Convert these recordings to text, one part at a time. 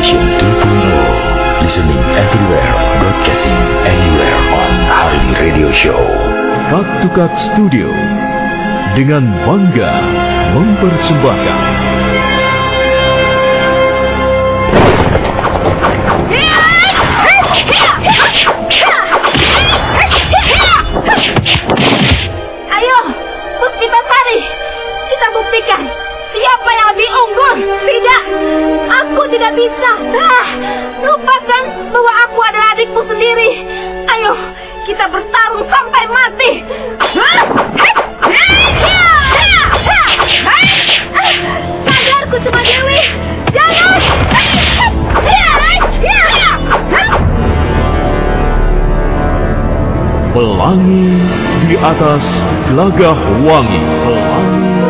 Station 2.0 Listening everywhere Broadcasting anywhere on Hari Radio Show. Cut to Cut Studio Dengan bangga mempersembahkan bisa. Ah, lupakan bahwa aku adalah adikmu sendiri. Ayo, kita bertarung sampai mati. Sadarku cuma Dewi. Jangan. Pelangi di atas gelagah wangi Pelangi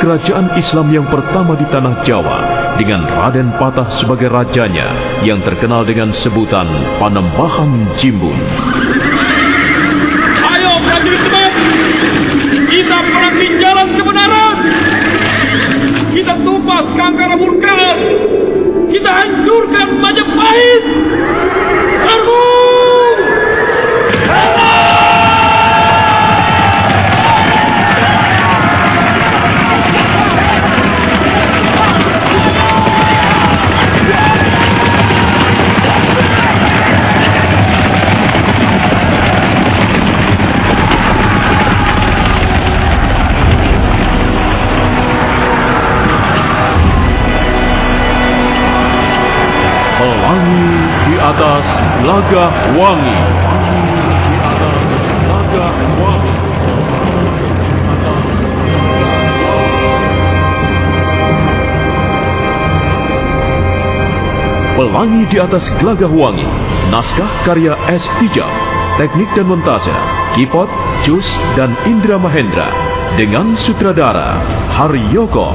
kerajaan Islam yang pertama di tanah Jawa dengan Raden Patah sebagai rajanya yang terkenal dengan sebutan Panembahan Jimbun. Ayo prajurit teman, kita perangi jalan kebenaran. Kita tumpas kangkara murka. Kita hancurkan Majapahit. Gelagah wangi. Pelangi di atas gelagah wangi. Naskah karya S. Tijab. Teknik dan montase. Kipot, Jus, dan Indra Mahendra. Dengan sutradara Haryoko.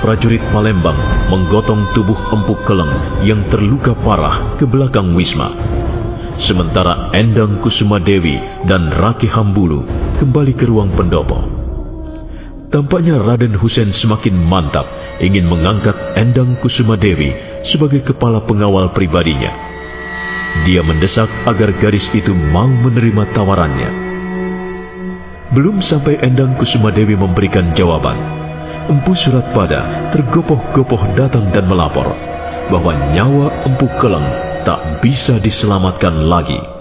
Prajurit Palembang menggotong tubuh Empu Keleng yang terluka parah ke belakang Wisma. sementara Endang Kusuma Dewi dan Raki Hambulu kembali ke ruang pendopo. Tampaknya Raden Husen semakin mantap ingin mengangkat Endang Kusuma Dewi sebagai kepala pengawal pribadinya. Dia mendesak agar gadis itu mau menerima tawarannya. Belum sampai Endang Kusuma Dewi memberikan jawaban, Empu Surat Pada tergopoh-gopoh datang dan melapor bahwa nyawa Empu Keleng tak bisa diselamatkan lagi.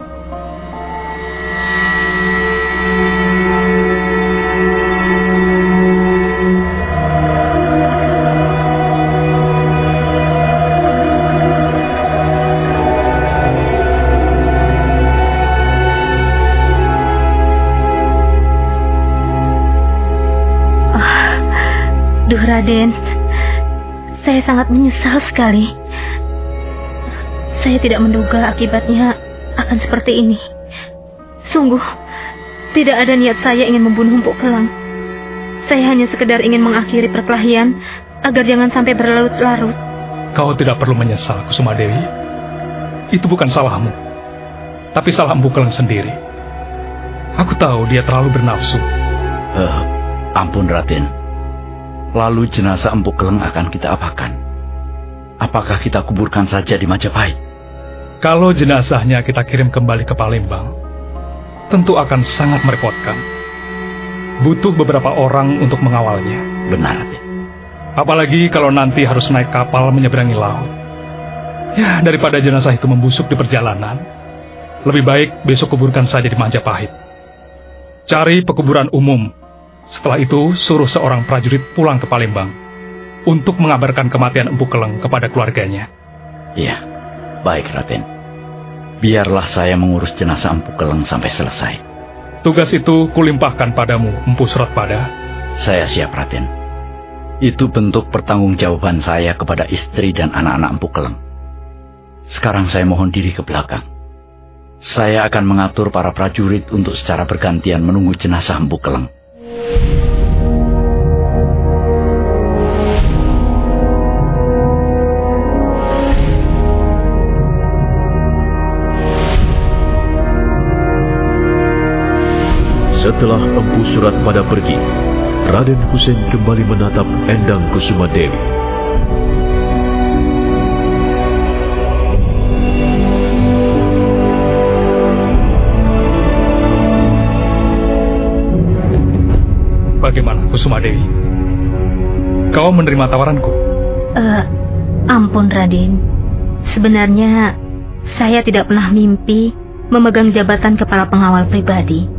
Duh Raden, saya sangat menyesal sekali. Saya tidak menduga akibatnya akan seperti ini. Sungguh, tidak ada niat saya ingin membunuh Empuk Kelang. Saya hanya sekedar ingin mengakhiri perkelahian agar jangan sampai berlarut-larut. Kau tidak perlu menyesal, Kusuma Dewi. Itu bukan salahmu, tapi salah Empu Keleng sendiri. Aku tahu dia terlalu bernafsu. Eh, ampun Raden. Lalu jenazah Empu Keleng akan kita apakan? Apakah kita kuburkan saja di Majapahit? Kalau jenazahnya kita kirim kembali ke Palembang, tentu akan sangat merepotkan. Butuh beberapa orang untuk mengawalnya. Benar, Raden. Apalagi kalau nanti harus naik kapal menyeberangi laut. Ya, daripada jenazah itu membusuk di perjalanan, lebih baik besok kuburkan saja di Majapahit. Cari pekuburan umum. Setelah itu, suruh seorang prajurit pulang ke Palembang untuk mengabarkan kematian Empu Keleng kepada keluarganya. Iya, baik Raden. Biarlah saya mengurus jenazah Empu Keleng sampai selesai. Tugas itu kulimpahkan padamu, Empu Surat Pada. Saya siap Raden. Itu bentuk pertanggungjawaban saya kepada istri dan anak-anak Empu Keleng. Sekarang saya mohon diri ke belakang. Saya akan mengatur para prajurit untuk secara bergantian menunggu jenazah Empu Keleng. Setelah Empu Surat pada pergi, Raden Husein kembali menatap Endang Kusuma Dewi. Kusuma Dewi? Kau menerima tawaranku? Eh, ampun Raden. Sebenarnya saya tidak pernah mimpi memegang jabatan kepala pengawal pribadi.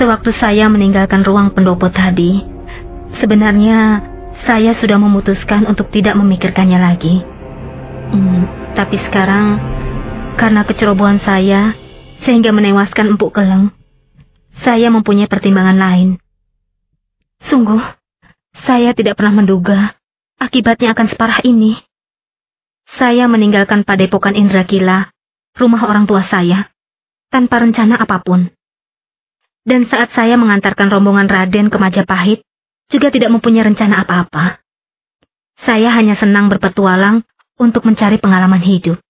Sewaktu saya meninggalkan ruang pendopo tadi, sebenarnya saya sudah memutuskan untuk tidak memikirkannya lagi. Hmm, tapi sekarang, karena kecerobohan saya, sehingga menewaskan Empuk Keleng, saya mempunyai pertimbangan lain. Sungguh, saya tidak pernah menduga akibatnya akan separah ini. Saya meninggalkan padepokan Indrakila, rumah orang tua saya, tanpa rencana apa pun. Dan saat saya mengantarkan rombongan Raden ke Majapahit, juga tidak mempunyai rencana apa-apa. Saya hanya senang berpetualang untuk mencari pengalaman hidup.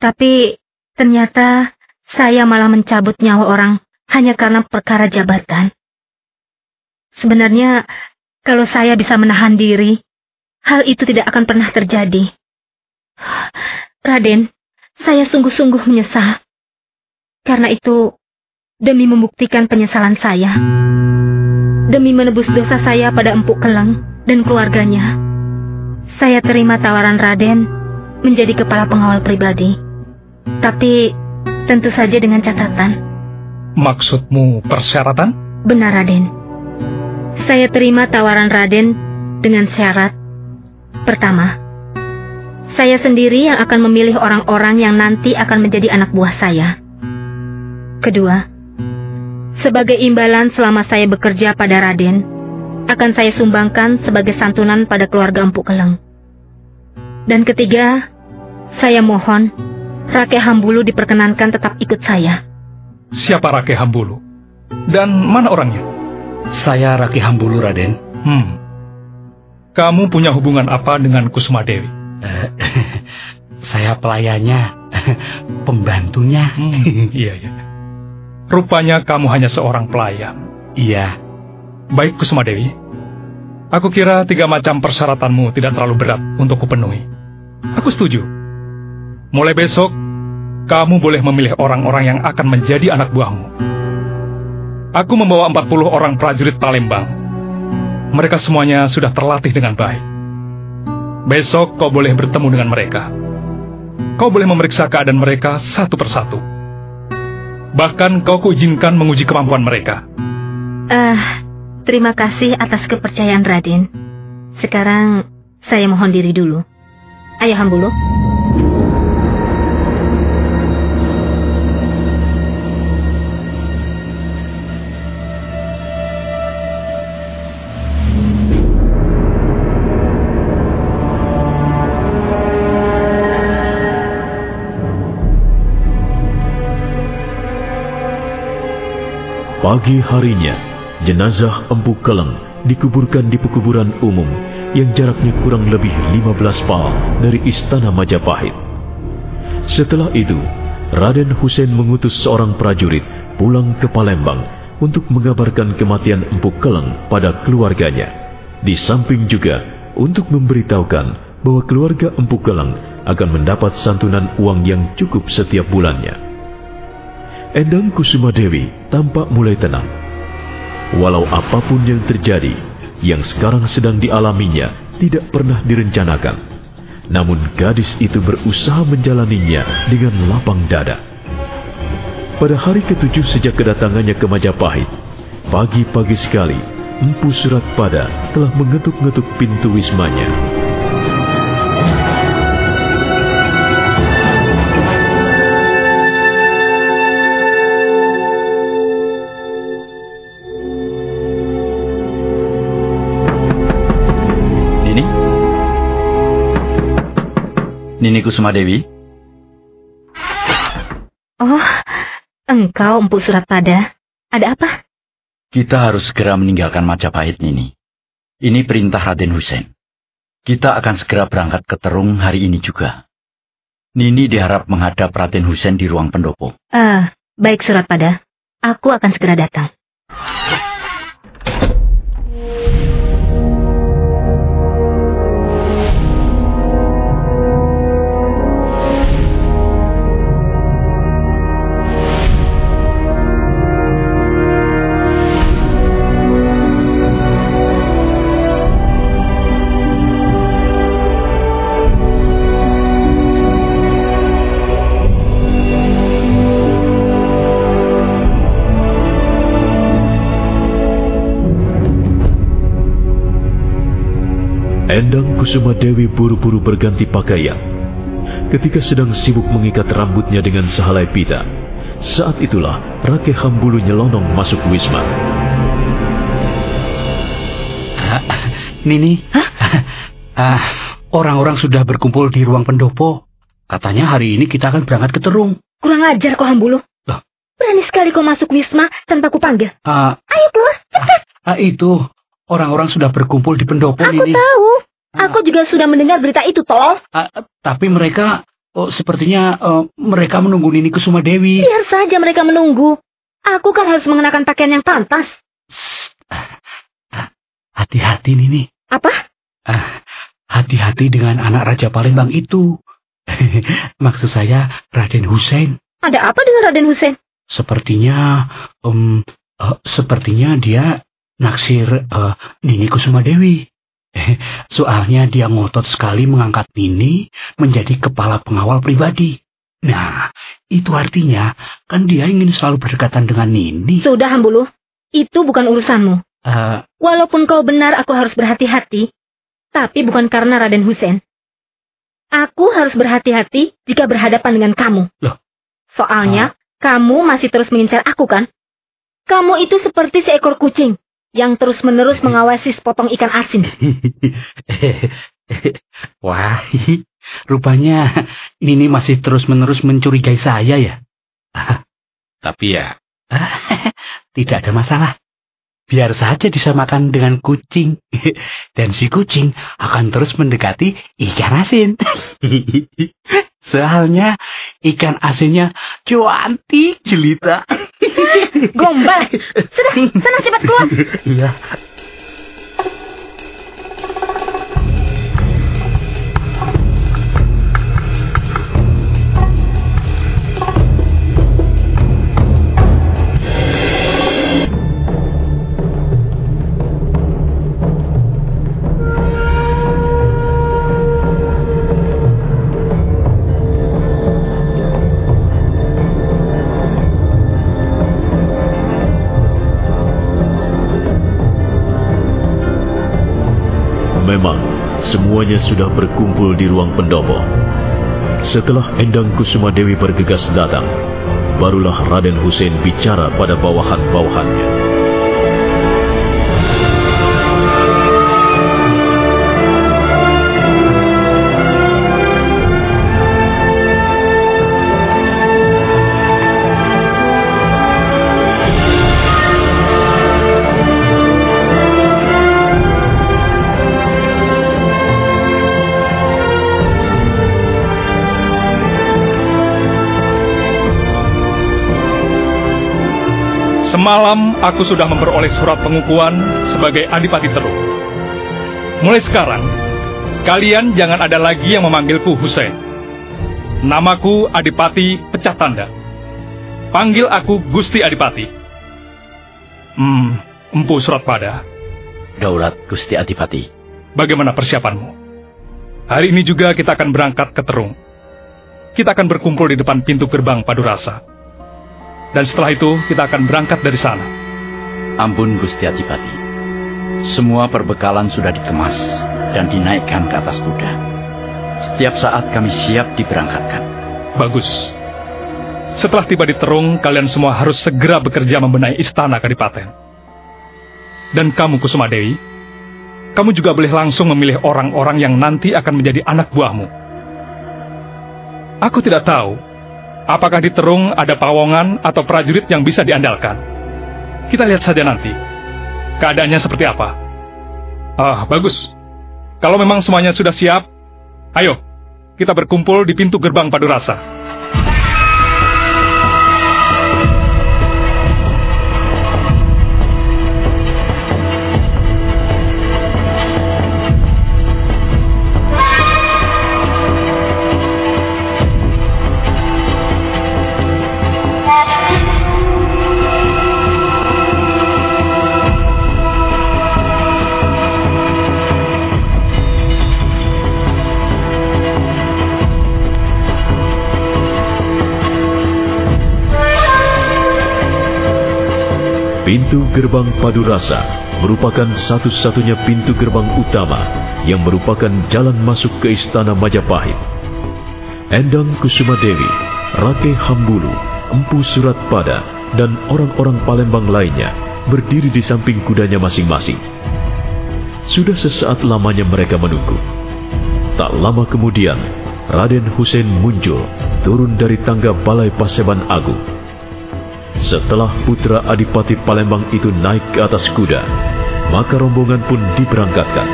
Tapi ternyata saya malah mencabut nyawa orang hanya karena perkara jabatan. Sebenarnya, kalau saya bisa menahan diri, hal itu tidak akan pernah terjadi. Raden, saya sungguh-sungguh menyesal. Karena itu, demi membuktikan penyesalan saya, demi menebus dosa saya pada Empuk Keleng dan keluarganya, saya terima tawaran Raden menjadi kepala pengawal pribadi. Tapi, tentu saja dengan catatan. Maksudmu persyaratan? Benar, Raden. Saya terima tawaran Raden dengan syarat. Pertama, saya sendiri yang akan memilih orang-orang yang nanti akan menjadi anak buah saya. Kedua, sebagai imbalan selama saya bekerja pada Raden, akan saya sumbangkan sebagai santunan pada keluarga Empuk Keleng. Dan ketiga, saya mohon Rake Hambulu diperkenankan tetap ikut saya. Siapa Rake Hambulu? Dan mana orangnya? Saya Raki Hambulu, Raden. Hmm. Kamu punya hubungan apa dengan Kusuma Dewi? Eh, Saya pelayannya, pembantunya. Hmm, iya, iya. Rupanya kamu hanya seorang pelayan. Iya, Baik, Kusuma Dewi. Aku kira tiga macam persyaratanmu tidak terlalu berat untuk kupenuhi. Aku setuju. Mulai besok, kamu boleh memilih orang-orang yang akan menjadi anak buahmu. Aku membawa 40 orang prajurit Palembang. Mereka semuanya sudah terlatih dengan baik. Besok kau boleh bertemu dengan mereka. Kau boleh memeriksa keadaan mereka satu persatu. Bahkan kau kuizinkan menguji kemampuan mereka. Eh, terima kasih atas kepercayaan Raden. Sekarang saya mohon diri dulu. Ayo Hambulu. Pagi harinya, jenazah Empu Keleng dikuburkan di pekuburan umum yang jaraknya kurang lebih 15 pal dari istana Majapahit. Setelah itu, Raden Hussein mengutus seorang prajurit pulang ke Palembang untuk mengabarkan kematian Empu Keleng pada keluarganya. Di samping juga untuk memberitahukan bahwa keluarga Empu Keleng akan mendapat santunan uang yang cukup setiap bulannya. Endang Kusuma Dewi tampak mulai tenang. Walau apa pun yang terjadi, yang sekarang sedang dialaminya tidak pernah direncanakan. Namun gadis itu berusaha menjalaninya dengan lapang dada. Pada hari ketujuh sejak kedatangannya ke Majapahit, pagi-pagi sekali, Empu Surat Pada telah mengetuk-ngetuk pintu wismanya. Nini Kusuma Dewi? Oh, engkau Empu Surat Pada. Ada apa? Kita harus segera meninggalkan Majapahit, Nini. Ini perintah Raden Hussein. Kita akan segera berangkat ke Terung hari ini juga. Nini diharap menghadap Raden Hussein di ruang pendopo. Ah, baik Surat Pada. Aku akan segera datang. Kusuma Dewi buru-buru berganti pakaian. Ketika sedang sibuk mengikat rambutnya dengan sehelai pita, saat itulah Rake Hambulu nyelonong masuk wisma. Nini? Ah, orang-orang sudah berkumpul di ruang pendopo. Katanya hari ini kita akan berangkat ke Terung. Kurang ajar kau Hambulu. Loh? Berani sekali kau masuk Wisma tanpa ku panggil. Ah, Ayo keluar, cepat. ah, itu, orang-orang sudah berkumpul di pendopo, Aku Nini. tahu. Aku juga sudah mendengar berita itu, tolong. Ah, tapi mereka, oh, sepertinya eh, mereka menunggu Nini Kusuma Dewi. Biar saja mereka menunggu. Aku kan harus mengenakan pakaian yang pantas. Hati-hati, Nini. Apa? Ah, hati-hati dengan anak Raja Palembang itu. Maksud saya Raden Hussein. Ada apa dengan Raden Hussein? Sepertinya, em, eh, sepertinya dia naksir eh, Nini Kusuma Dewi. Soalnya dia ngotot sekali mengangkat Nini menjadi kepala pengawal pribadi. Nah, itu artinya kan dia ingin selalu berdekatan dengan Nini. Sudah, Hambulu. Itu bukan urusanmu. Eh, Walaupun kau benar aku harus berhati-hati, tapi bukan karena Raden Hussein. Aku harus berhati-hati jika berhadapan dengan kamu. Loh? Soalnya, kamu masih terus mengincar aku kan? Kamu itu seperti seekor kucing yang terus-menerus mengawasi sepotong ikan asin. Wah, rupanya Nini masih terus-menerus mencurigai saya ya. Tapi ya, tidak ada masalah. Biar saja disamakan dengan kucing. Dan si kucing akan terus mendekati ikan asin. Soalnya ikan asinnya cuantik jelita. Gombal. Sudah, sana cepat keluar. Iya. Semuanya sudah berkumpul di ruang pendopo. Setelah Endang Kusuma Dewi bergegas datang, barulah Raden Hussein bicara pada bawahan-bawahannya. Aku sudah memperoleh surat pengukuhan sebagai Adipati Terung. Mulai sekarang, kalian jangan ada lagi yang memanggilku Hussein. Namaku Adipati Pecah Tanda. Panggil aku Gusti Adipati. Hmm, empu surat pada. Daulat Gusti Adipati. Bagaimana persiapanmu? Hari ini juga kita akan berangkat ke Terung. Kita akan berkumpul di depan pintu gerbang Padurasa. Dan setelah itu kita akan berangkat dari sana. Ampun Gusti Adipati. Semua perbekalan sudah dikemas dan dinaikkan ke atas kuda. Setiap saat kami siap diberangkatkan. Bagus. Setelah tiba di Terung, kalian semua harus segera bekerja membenahi istana Kadipaten. Dan kamu Kusuma Dewi, kamu juga boleh langsung memilih orang-orang yang nanti akan menjadi anak buahmu. Aku tidak tahu apakah di Terung ada pawongan atau prajurit yang bisa diandalkan. Kita lihat saja nanti. Keadaannya seperti apa. Ah, bagus. Kalau memang semuanya sudah siap, ayo kita berkumpul di pintu gerbang Padurasa. Pintu gerbang Padurasa merupakan satu-satunya pintu gerbang utama yang merupakan jalan masuk ke Istana Majapahit. Endang Kusuma Dewi, Rake Hambulu, Empu Surat Pada, dan orang-orang Palembang lainnya berdiri di samping kudanya masing-masing. Sudah sesaat lamanya mereka menunggu. Tak lama kemudian, Raden Hussein muncul turun dari tangga Balai Paseban Agung. Setelah putra Adipati Palembang itu naik ke atas kuda, maka rombongan pun diberangkatkan.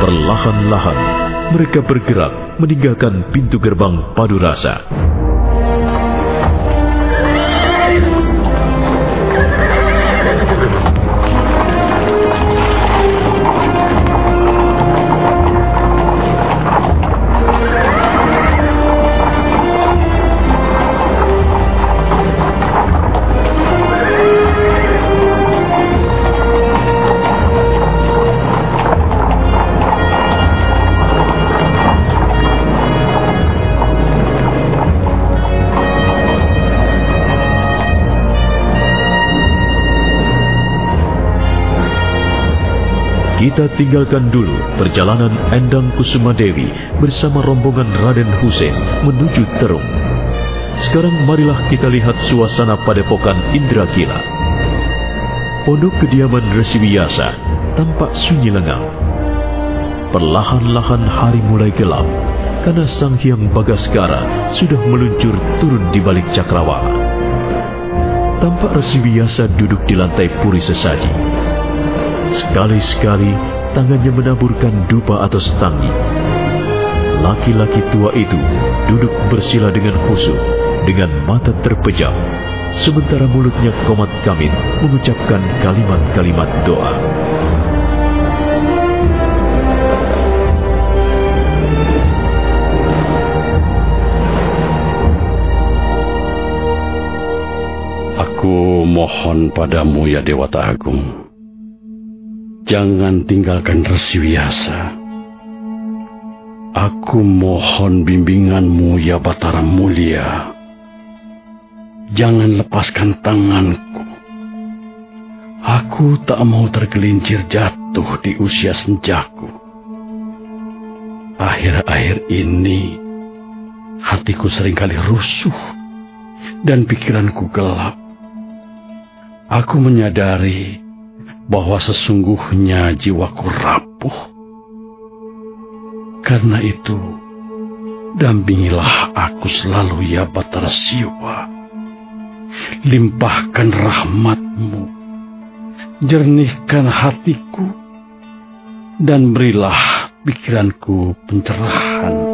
Perlahan-lahan, mereka bergerak meninggalkan pintu gerbang Padurasa. Kita tinggalkan dulu perjalanan Endang Kusuma Dewi bersama rombongan Raden Hussein menuju Terung. Sekarang marilah kita lihat suasana padepokan Indrakila. Pondok kediaman Resi Wiyasa tampak sunyi lengang. Perlahan-lahan hari mulai gelap karena Sang Hyang Bagaskara sudah meluncur turun di balik cakrawala. Tampak Resi Wiyasa duduk di lantai puri sesaji. Sekali-sekali tangannya menaburkan dupa atau stangi. Laki-laki tua itu duduk bersila dengan khusyuk, dengan mata terpejam, sementara mulutnya komat kamit mengucapkan kalimat-kalimat doa. Aku mohon padamu ya Dewata Agung. Jangan tinggalkan Resi Wiyasa. Aku mohon bimbinganmu ya Batara Mulia. Jangan lepaskan tanganku. Aku tak mau tergelincir jatuh di usia senjaku. Akhir-akhir ini, hatiku sering kali rusuh dan pikiranku gelap. Aku menyadari bahwa sesungguhnya jiwaku rapuh. Karena itu, dampingilah aku selalu ya Batara Siwa. Limpahkan rahmatmu, jernihkan hatiku, dan berilah pikiranku pencerahan.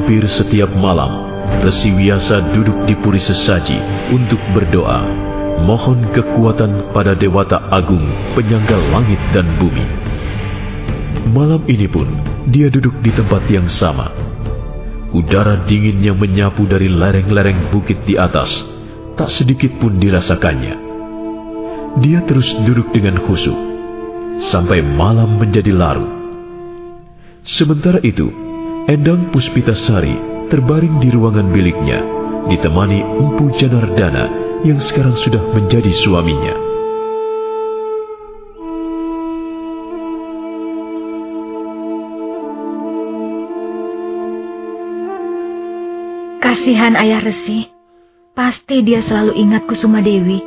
Hampir setiap malam, Resi Wiyasa duduk di puri sesaji untuk berdoa, mohon kekuatan pada Dewata Agung penyangga langit dan bumi. Malam ini pun, dia duduk di tempat yang sama. Udara dingin yang menyapu dari lereng-lereng bukit di atas, tak sedikit pun dirasakannya. Dia terus duduk dengan khusyuk, sampai malam menjadi larut. Sementara itu, Endang Puspitasari terbaring di ruangan biliknya, ditemani Empu Janardana yang sekarang sudah menjadi suaminya. Kasihan Ayah Resi. Pasti dia selalu ingat Kusuma Dewi.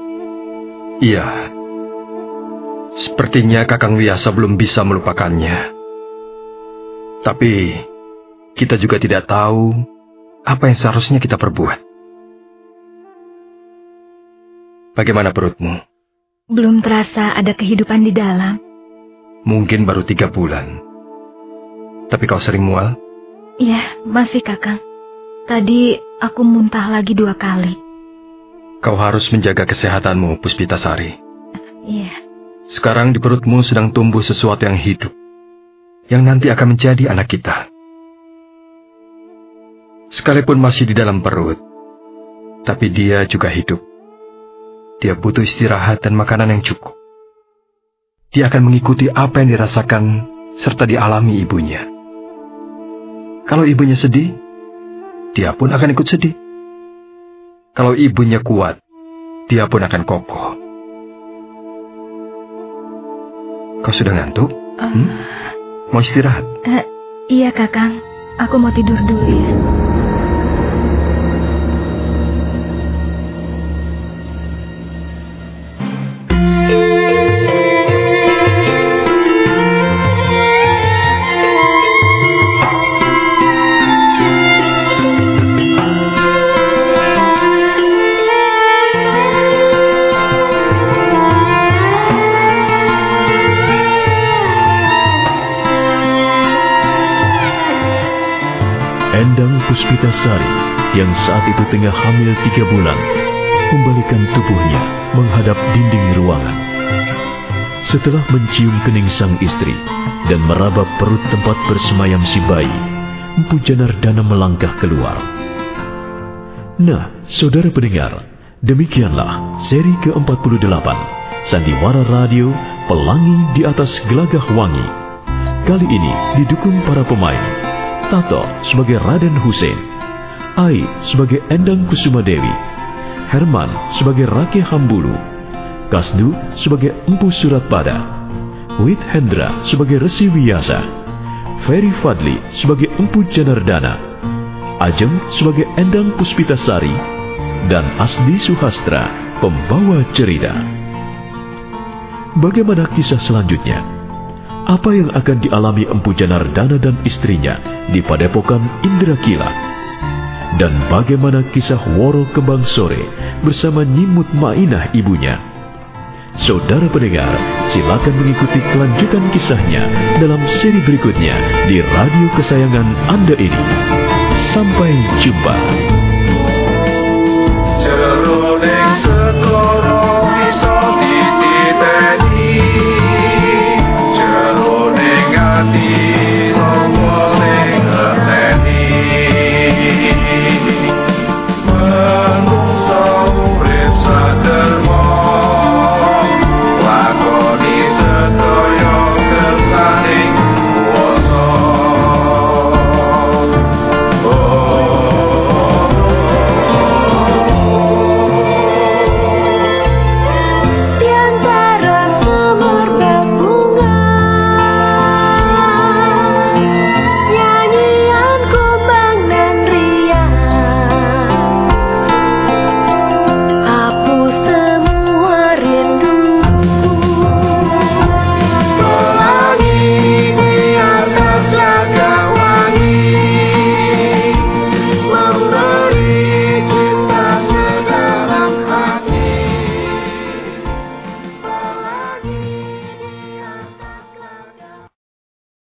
Iya. Sepertinya Kakang Wiyasa belum bisa melupakannya. Tapi kita juga tidak tahu apa yang seharusnya kita perbuat. Bagaimana perutmu? Belum terasa ada kehidupan di dalam. Mungkin baru tiga bulan. Tapi kau sering mual? Iya, masih Kakang. Tadi aku muntah lagi dua kali. Kau harus menjaga kesehatanmu, Puspitasari. Iya. Sekarang di perutmu sedang tumbuh sesuatu yang hidup. Yang nanti akan menjadi anak kita. Sekalipun masih di dalam perut, tapi dia juga hidup. Dia butuh istirahat dan makanan yang cukup. Dia akan mengikuti apa yang dirasakan serta dialami ibunya. Kalau ibunya sedih, dia pun akan ikut sedih. Kalau ibunya kuat, dia pun akan kokoh. Kau sudah ngantuk? Hmm? Mau istirahat? Eh, iya Kakang, aku mau tidur dulu ya. Endang Puspitasari yang saat itu tengah hamil tiga bulan membalikan tubuhnya menghadap dinding ruangan. Setelah mencium kening sang istri dan meraba perut tempat bersemayam si bayi, Empu Janardana melangkah keluar. Nah, saudara pendengar, demikianlah seri ke-48 Sandiwara Radio Pelangi di atas Gelagah Wangi. Kali ini didukung para pemain Tato sebagai Raden Hussein, Ai sebagai Endang Kusuma Dewi, Herman sebagai Rake Hambulu, Kasdu sebagai Empu Surat Pada, Wit Hendra sebagai Resi Wiyasa, Ferry Fadli sebagai Empu Janardana, Ajeng sebagai Endang Puspitasari, dan Asdi Suhastra pembawa cerita. Bagaimana kisah selanjutnya? Apa yang akan dialami Empu Janardana dan istrinya di Padepokan Indra Dan bagaimana kisah Woro Kembang Sore bersama Nyimut Mainah ibunya? Saudara pendengar, silakan mengikuti kelanjutan kisahnya dalam seri berikutnya di radio kesayangan Anda ini. Sampai jumpa.